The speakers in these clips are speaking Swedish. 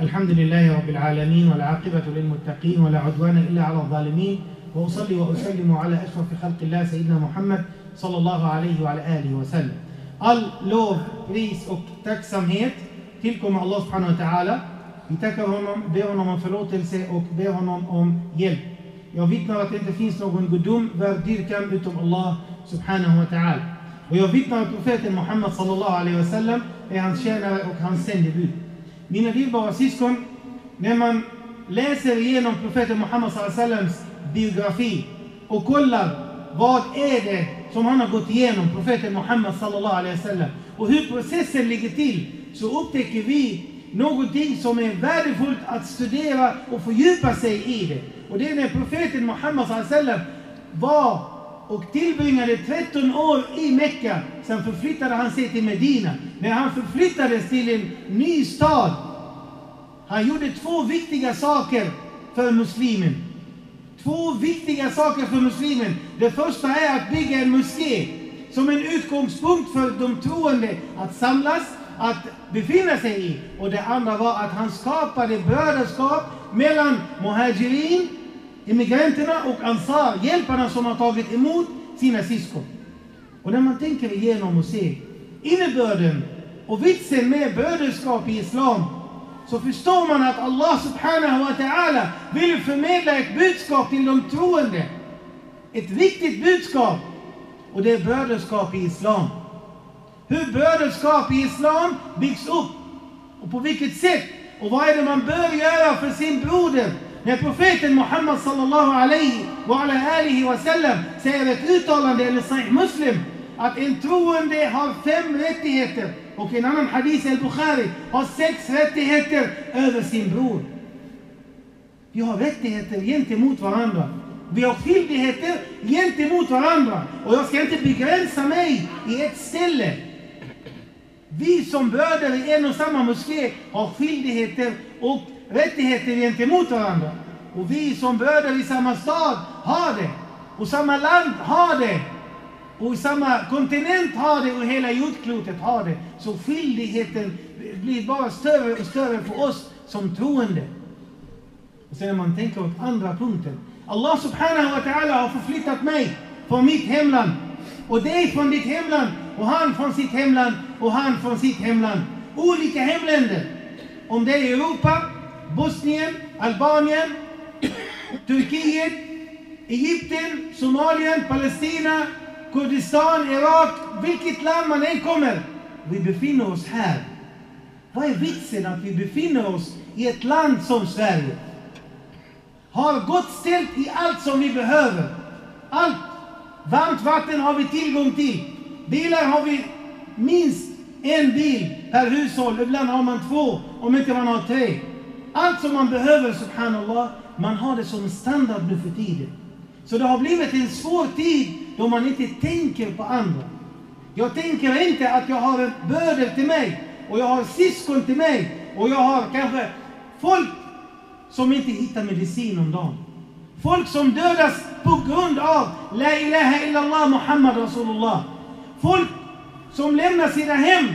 الحمد لله رب العالمين والعاقبة للمتقين ولا عدوان إلا على الظالمين وأصلي وأسلم على أشرف خلق الله سيدنا محمد صلى الله عليه وعلى آله وسلم All lov, pris och tacksamhet tillkommer Allah subhanahu wa ta'ala. Vi tackar honom, ber honom om förlåtelse och ber honom om hjälp. Jag vittnar att det inte finns någon gudom värd dyrkan utom Allah subhanahu wa ta'ala. Och jag vittnar att profeten Muhammed sallallahu alaihi wasallam är hans tjänare och hans sändebud. Mina dyrbara syskon, när man läser igenom profeten Muhammed sallallahu alaihi wasallams biografi och kollar vad är det som han har gått igenom, profeten Muhammed. sallallahu alaihi wasallam, och hur processen ligger till, så upptäcker vi någonting som är värdefullt att studera och fördjupa sig i det. Och det är när profeten Muhammed sallallahu alaihi wasallam var och tillbringade 13 år i Mekka. Sen förflyttade han sig till Medina. När han förflyttades till en ny stad, han gjorde två viktiga saker för muslimen. Två viktiga saker för muslimen. Det första är att bygga en moské som en utgångspunkt för de troende att samlas, att befinna sig i. Och det andra var att han skapade brödraskap mellan muhajirin, immigranterna och ansar, hjälparna som har tagit emot sina syskon. Och när man tänker igenom och ser innebörden och vitsen med bröderskap i islam så förstår man att Allah subhanahu wa ta'ala vill förmedla ett budskap till de troende. Ett viktigt budskap. Och det är bröderskap i islam. Hur bröderskap i islam byggs upp och på vilket sätt och vad är det man bör göra för sin broder. När profeten Muhammad sallallahu alaihi wa ala alihi wa sallam säger ett uttalande eller Sahih Muslim att en troende har fem rättigheter och en annan hadith al-Bukhari har sex rättigheter över sin bror. Vi har rättigheter gentemot varandra. Vi har skyldigheter gentemot varandra. Och jag ska inte begränsa mig i ett ställe. Vi som bröder i en och samma moské har skyldigheter och rättigheter gentemot varandra. Och vi som bröder i samma stad har det. Och samma land har det. Och samma kontinent har det och hela jordklotet har det. Så skyldigheten blir bara större och större för oss som troende. Och sen när man tänker åt andra punkten. Allah subhanahu wa ta'ala har förflyttat mig från mitt hemland och dig från ditt hemland och han från sitt hemland och han från sitt hemland. Olika hemländer. Om det är Europa, Bosnien, Albanien, Turkiet, Egypten, Somalien, Palestina, Kurdistan, Irak, vilket land man än kommer. Vi befinner oss här. Vad är vitsen att vi befinner oss i ett land som Sverige? Har gott ställt i allt som vi behöver. Allt. Varmt vatten har vi tillgång till. Bilar har vi minst en bil per hushåll. Ibland har man två, om inte man har tre. Allt som man behöver, subhanallah, man har det som standard nu för tiden. Så det har blivit en svår tid då man inte tänker på andra. Jag tänker inte att jag har bördor till mig och jag har syskon till mig och jag har kanske folk som inte hittar medicin om dagen. Folk som dödas på grund av La ilaha illallah Muhammad Rasulullah. Folk som lämnar sina hem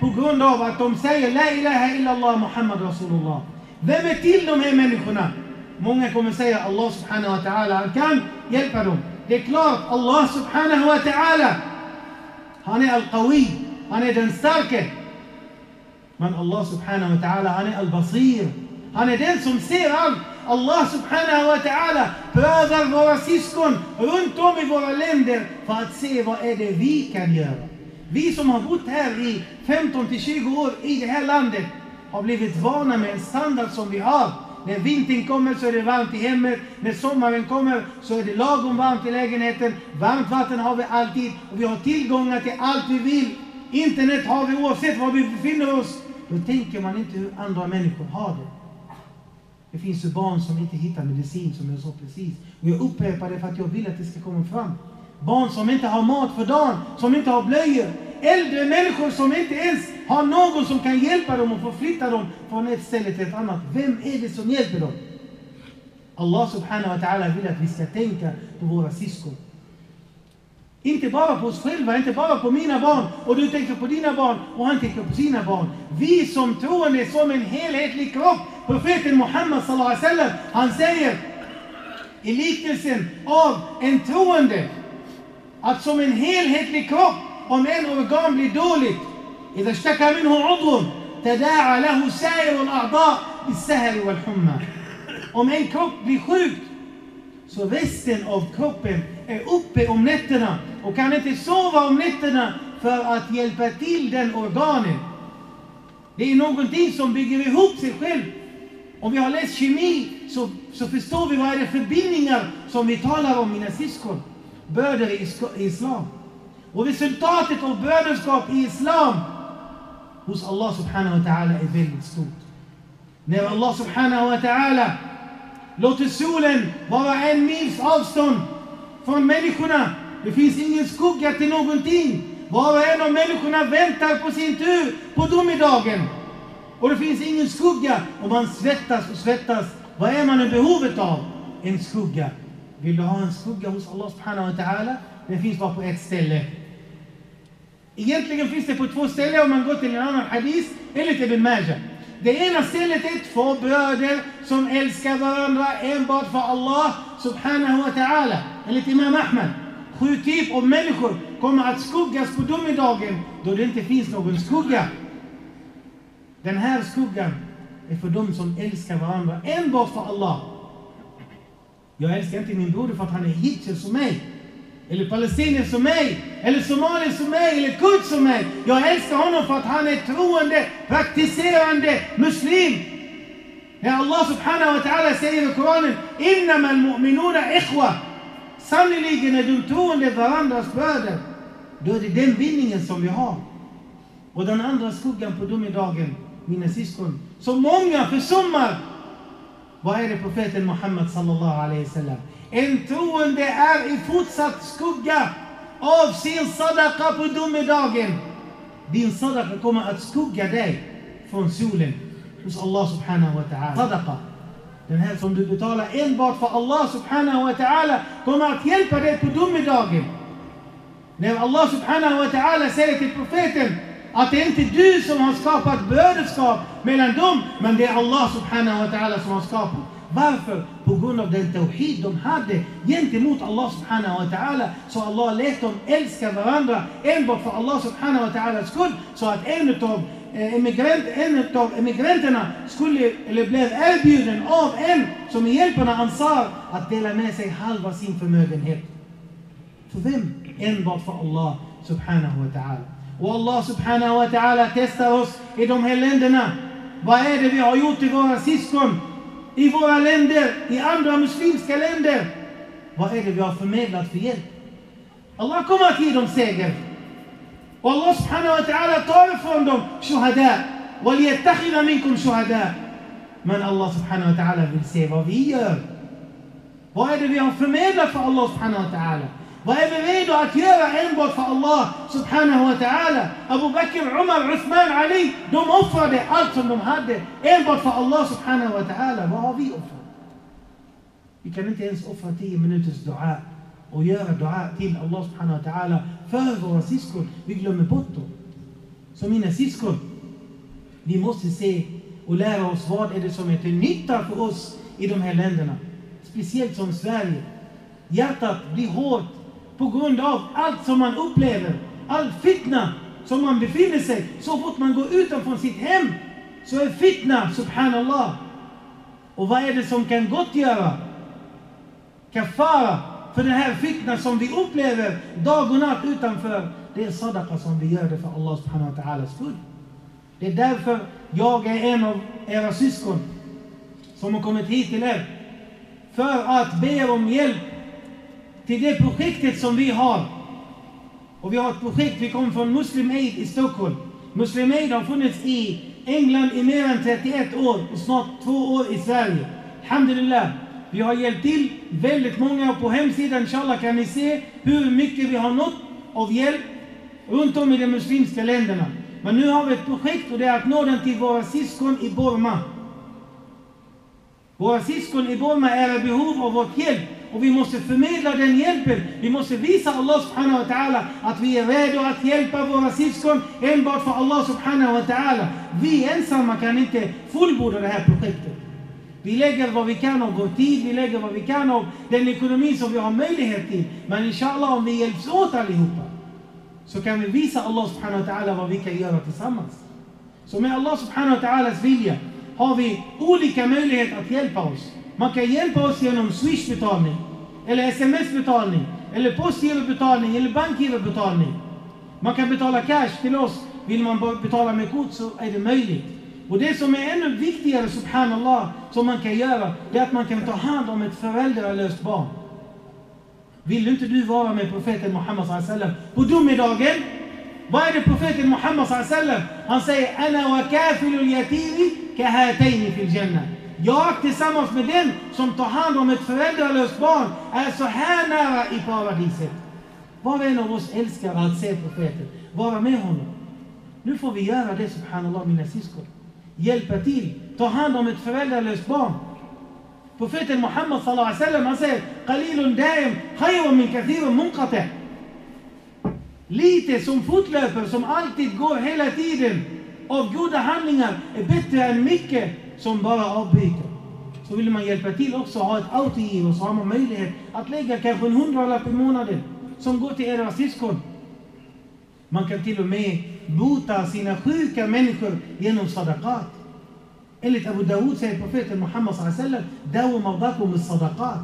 på grund av att de säger La ilaha illallah Muhammad Rasulullah. Vem är till de här människorna? Många kommer säga Allah subhanahu wa ta'ala, han kan hjälpa dem. Det är klart, Allah subhanahu wa ta'ala, han är al-qawi, han är den starke. Men Allah subhanahu wa ta'ala, han är al-basir. Han är den som ser allt. Allah subhanahu wa ta'ala prövar våra syskon runt om i våra länder för att se vad är det vi kan göra. Vi som har bott här i 15 till 20 år i det här landet har blivit vana med en standard som vi har. När vintern kommer så är det varmt i hemmet. När sommaren kommer så är det lagom varmt i lägenheten. Varmt vatten har vi alltid och vi har tillgångar till allt vi vill. Internet har vi oavsett var vi befinner oss. Då tänker man inte hur andra människor har det. Det finns ju barn som inte hittar medicin som jag sa precis. Och jag upprepar det för att jag vill att det ska komma fram. Barn som inte har mat för dagen, som inte har blöjor. Äldre människor som inte ens har någon som kan hjälpa dem och förflytta dem från ett ställe till ett annat. Vem är det som hjälper dem? Allah subhanahu wa ta'ala vill att vi ska tänka på våra syskon. Inte bara på oss själva, inte bara på mina barn och du tänker på dina barn och han tänker på sina barn. Vi som troende som en helhetlig kropp. Profeten Muhammed sallallahu alaihi wasallam, han säger i liknelsen av en troende att som en helhetlig kropp, om en organ blir dåligt, إذا اشتكى منه عضو تداعى له سائر الأعضاء بالسهر والحمى. Om en kropp blir sjuk så resten av kroppen är uppe om nätterna och kan inte sova om nätterna för att hjälpa till den organen. Det är någonting som bygger ihop sig själv. Om vi har läst kemi så, så förstår vi vad är det för bindningar som vi talar om, mina syskon. Bröder i islam. Och resultatet av bröderskap i islam hos Allah subhanahu wa ta'ala är väldigt stort. När Allah subhanahu wa ta'ala låter solen vara en mils avstånd från människorna. Det finns ingen skugga till någonting. Var och en av människorna väntar på sin tur på domedagen. Och det finns ingen skugga och man svettas och svettas. Vad är man i behovet av? En skugga. Vill du ha en skugga hos Allah subhanahu wa ta'ala? Den finns bara på ett ställe. Egentligen finns det på två ställen om man går till en annan hadith enligt Ibn Majah. Det ena stället är två bröder som älskar varandra enbart för Allah subhanahu wa ta'ala. Enligt Imam Ahmed. Sju typer av människor kommer att skuggas på domedagen då det inte finns någon skugga. Den här skuggan är för dem som älskar varandra enbart för Allah. Jag älskar inte min broder för att han är hitcher som mig. Eller palestinier som mig. Eller somalier som mig. Eller kurd som mig. Jag älskar honom för att han är troende, praktiserande muslim. När Allah subhanahu wa ta'ala säger i Koranen Innama al-mu'minuna ikhwa. Sannerligen är de troende varandras bröder. Då är det den bindningen som vi har. Och den andra skuggan på domedagen, mina syskon, som många försummar. Vad är det profeten Muhammed sallallahu alaihi wasallam? En troende är i fortsatt skugga av sin sadaqa på domedagen. Din sadaqa kommer att skugga dig från solen hos Allah subhanahu wa ta'ala. Sadaqa. Den här som du betalar enbart för Allah subhanahu wa ta'ala kommer att hjälpa dig på domedagen. När Allah subhanahu wa ta'ala säger till profeten att det är inte du som har skapat bröderskap mellan dem, men det är Allah subhanahu wa ta'ala som har skapat. Varför? På grund av den tawhid de hade gentemot Allah subhanahu wa ta'ala. Så Allah lät dem älska varandra enbart för Allah subhanahu wa ta'alas skull. Så att en av eh, emigrant, en av emigranterna skulle, eller blev erbjuden av en som är hjälperna Ansar att dela med sig halva sin förmögenhet. För vem? Enbart för Allah subhanahu wa ta'ala. Och Allah subhanahu wa ta'ala testar oss i de här länderna. Vad är det vi har gjort till våra syskon? I våra länder, i andra muslimska länder. Vad är det vi har förmedlat för hjälp? Allah kommer att ge dem seger. Och Allah subhanahu wa ta'ala tar ifrån dem shuhada. وَلْيَتَّخِذَ مِنْكُمْ شُهَدَاء Men Allah subhanahu wa ta'ala vill se vad vi gör. Vad är det vi har förmedlat för Allah subhanahu wa ta'ala? Vad är vi redo att göra enbart för Allah subhanahu wa ta'ala? Abu Bakr, Umar, Uthman, Ali, de offrade allt som de hade enbart för Allah subhanahu wa ta'ala. Vad har vi offrat? Vi kan inte ens offra 10 minuters dua och göra dua till Allah subhanahu wa ta'ala för våra syskon. Vi glömmer bort dem. Så mina syskon, vi måste se och lära oss vad är det som är till nytta för oss i de här länderna. Speciellt som Sverige. Hjärtat blir hårt på grund av allt som man upplever. All fitna som man befinner sig. Så fort man går utanför sitt hem så är fitna, subhanallah. Och vad är det som kan gottgöra kafara för den här fitna som vi upplever dag och natt utanför? Det är sadaqa som vi gör det för Allah subhanahu wa ta'alas skull. Det är därför jag är en av era syskon som har kommit hit till er. För att be er om hjälp till det projektet som vi har. Och vi har ett projekt, vi kommer från Muslim Aid i Stockholm. Muslim Aid har funnits i England i mer än 31 år och snart två år i Sverige. Alhamdulillah. Vi har hjälpt till väldigt många och på hemsidan inshallah kan ni se hur mycket vi har nått av hjälp runt om i de muslimska länderna. Men nu har vi ett projekt och det är att nå den till våra syskon i Burma. Våra syskon i Burma är i behov av vår hjälp och vi måste förmedla den hjälpen. Vi måste visa Allah subhanahu wa ta'ala att vi är redo att hjälpa våra syskon enbart för Allah subhanahu wa ta'ala. Vi ensamma kan inte fullborda det här projektet. Vi lägger vad vi kan av vår tid, vi lägger vad vi kan av den ekonomi som vi har möjlighet till. Men inshallah om vi hjälps åt allihopa så kan vi visa Allah subhanahu wa ta'ala vad vi kan göra tillsammans. Så med Allah subhanahu wa ta'alas vilja har vi olika möjligheter att hjälpa oss. Man kan hjälpa oss genom swishbetalning, eller sms-betalning, eller postgirobetalning, eller bankgirobetalning. Man kan betala cash till oss. Vill man betala med kort så är det möjligt. Och det som är ännu viktigare, subhanallah, som man kan göra, det är att man kan ta hand om ett föräldralöst barn. Vill inte du vara med profeten Muhammed sallam på domedagen? Vad är det profeten Muhammed sallam? Han säger Ana wa kafilul yatimi kahatayni fil jannah. Jag tillsammans med den som tar hand om ett föräldralöst barn är så här nära i paradiset. Var och en av oss älskar att se profeten, vara med honom. Nu får vi göra det, subhanallah, mina syskon. Hjälpa till, ta hand om ett föräldralöst barn. Profeten Muhammed sallallahu alaihi wasallam han säger Qalilun daim khayrun min kathirun munqati. Lite som fortlöper, som alltid går hela tiden av goda handlingar är bättre än mycket som bara avbryter. Så vill man hjälpa till också ha ett autogiro så har man möjlighet att lägga kanske en hundralapp i månaden som går till era syskon. Man kan till och med bota sina sjuka människor genom sadaqat. Enligt Abu Dawud säger profeten Muhammed sallam, Dawu mardakum sadaqat.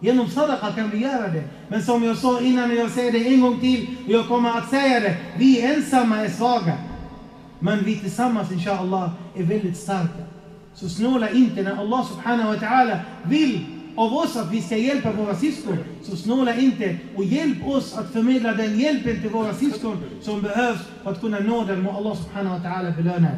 Genom sadaqa kan vi göra det. Men som jag sa innan, och jag säger det en gång till, och jag kommer att säga det, vi ensamma är svaga. Men vi tillsammans, inshallah, är väldigt starka. Så snåla inte när Allah subhanahu wa ta'ala vill av oss att vi ska hjälpa våra syskon. Så snåla inte och hjälp oss att förmedla den hjälpen till våra syskon som behövs för att kunna nå den. Må Allah subhanahu wa ta'ala belöna.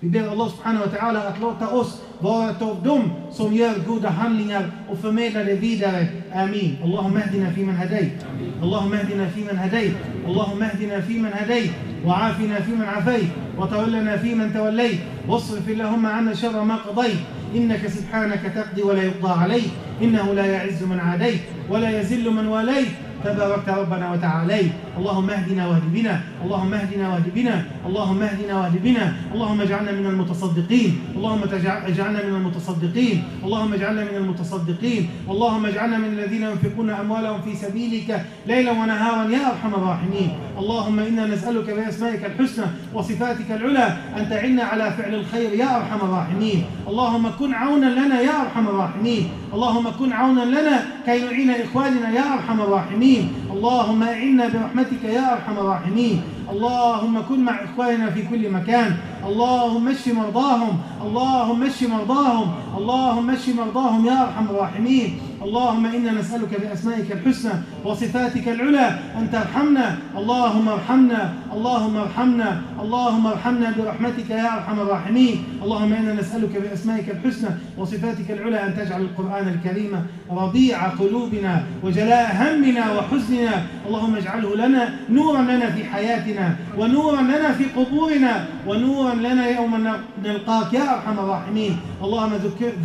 Vi ber Allah subhanahu wa ta'ala att låta oss vara ett av dem som gör goda handlingar och förmedlar det vidare. Amin. Allahumma ahdina fi hadayt. Allahumma ahdina fi hadayt. Allahumma ahdina fi hadayt. وعافنا فيمن عافيت وتولنا فيمن توليت. واصرف اللهم عنا شر ما قضيت. إنك سبحانك تقضي ولا يقضى عليك. إنه لا يعز من عاديت ولا يزل من واليت. تباركت ربنا وتعاليت اللهم اهدنا واهد بنا. اللهم اهدنا واهد بنا. اللهم اهدنا واهد بنا. اللهم اجعلنا من المتصدقين. اللهم اجعلنا من المتصدقين. اللهم اجعلنا من المتصدقين. اللهم اجعلنا من الذين ينفقون أموالهم في سبيلك ليلا ونهارا يا أرحم الراحمين. اللهم إنا نسألك بأسمائك الحسنى وصفاتك العلى أن تعنا على فعل الخير يا أرحم الراحمين. اللهم كن عونا لنا يا أرحم الراحمين. اللهم كن عونا لنا كي نعين إخواننا يا أرحم الراحمين. mim اللهم اعنا برحمتك يا أرحم الراحمين. اللهم كن مع إخواننا في كل مكان. اللهم اشف مرضاهم. اللهم اشف مرضاهم. اللهم اشف مرضاهم يا أرحم الراحمين. اللهم إنا نسألك بأسمائك الحسنى وصفاتك العلى أن ترحمنا. اللهم ارحمنا. اللهم ارحمنا. اللهم ارحمنا برحمتك يا أرحم الراحمين. اللهم إنا نسألك بأسمائك الحسنى وصفاتك العلى أن تجعل القرآن الكريم ربيع قلوبنا وجلاء همنا وحزننا اللهم اجعله لنا نورا لنا في حياتنا ونورا لنا في قبورنا ونورا لنا يوم نلقاك يا أرحم الراحمين. اللهم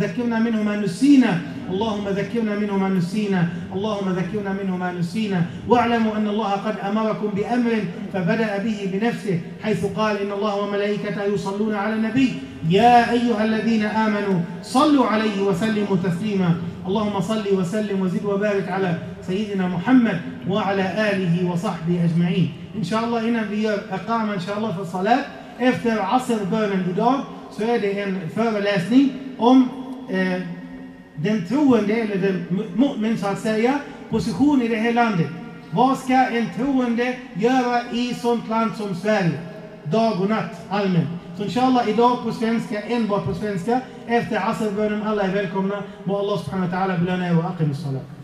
ذكرنا منه ما نسينا. اللهم ذكرنا منه ما نسينا. اللهم ذكرنا منه ما نسينا. واعلموا أن الله قد أمركم بأمر فبدأ به بنفسه حيث قال إن الله وملائكته يصلون على النبي. يا أيها الذين آمنوا صلوا عليه وسلموا تسليما. اللهم صل وسلم وزد وبارك على سيدنا محمد وعلى اله وصحبه شاء الله innan vi gör شاء الله för salat efter asrbönen idag så är det en föreläsning om eh, den troende, eller den mu'min så att säga, position i det här landet. Vad ska en troende göra i sånt land som Sverige? Dag och natt allmänt. Så inshallah idag på svenska, enbart på svenska. Efter asrbönen, alla är välkomna. Må Allah subhanahu wa ta'ala belöna er och aqim salat.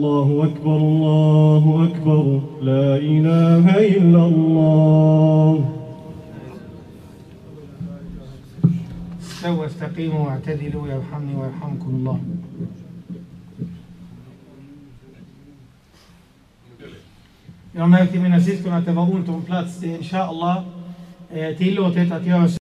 الله أكبر الله أكبر لا إله إلا الله استووا استقيموا واعتدلوا يرحمني ويرحمكم الله Jag märkte mina syskon att det var ont om plats. Det är inshallah eh, tillåtet att göra